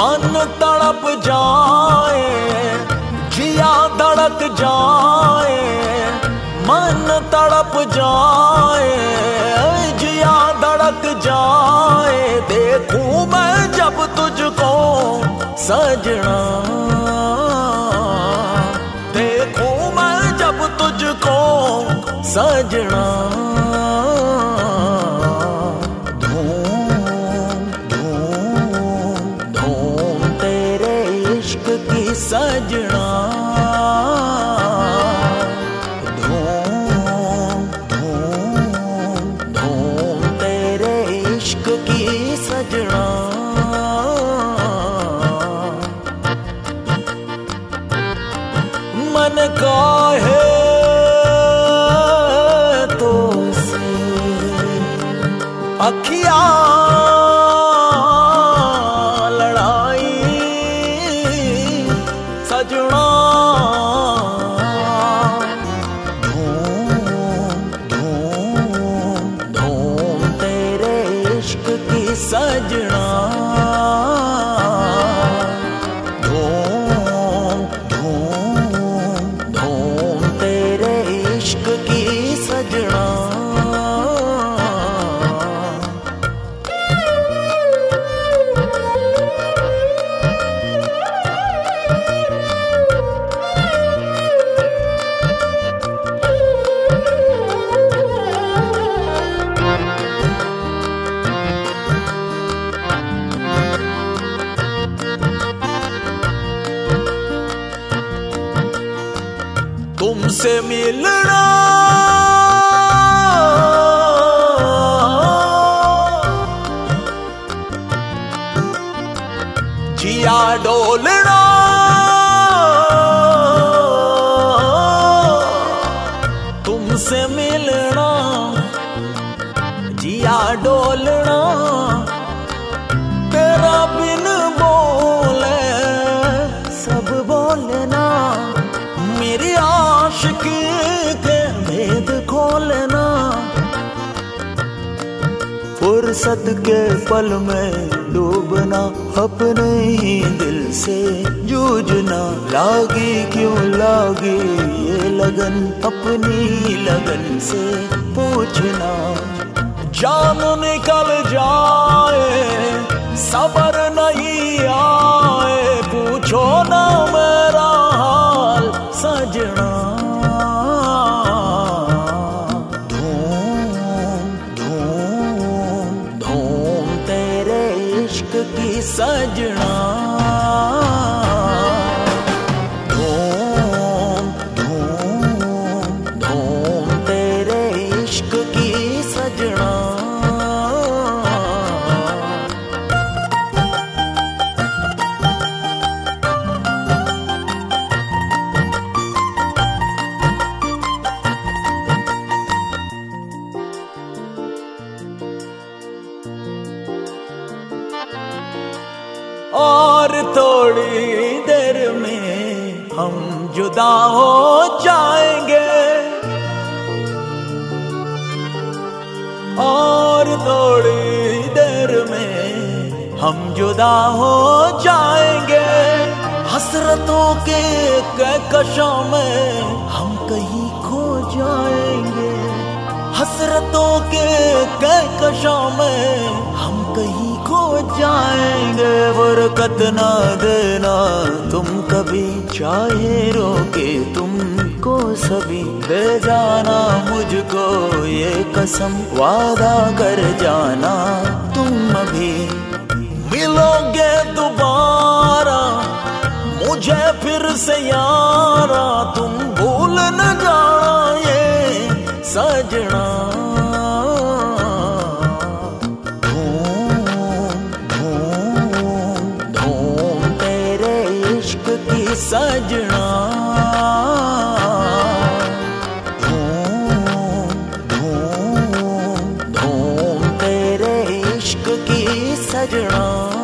मन तड़प जाए, जिया धड़क जाए, मन तड़प जाए जिया धड़क जाए, देखूँ मैं जब तुझको सजना। देखूँ मैं जब तुझको सजना। सजना। धूम धूम धूम तेरे इश्क की सजना। मन का है तो अखिया सजना धूम धूम धूम तेरे इश्क की सजना। say me little फुर्सत के पल में डूबना अपने ही दिल से जूझना। लागी क्यों लागी ये लगन? अपनी लगन से पूछना। जान निकल जाए, सबर नहीं आए की सजना और थोड़ी देर में हम जुदा हो जाएँगे। और थोड़ी देर में हम जुदा हो जाएँगे। हसरतों के कहकशों में हम कहीं खो जाएँगे। हसरतों के कहकशों में जाएँगे बरकत ना देना। तुम कभी चाहे रोके, तुमको सभी दे जाना। मुझको ये कसम, वादा कर जाना। तुम अभी मिलोगे दोबारा, मुझे फिर से यारा। तुम भूल न जाना ये सजना। सजना धूम धूम धूम तेरे इश्क की सजना।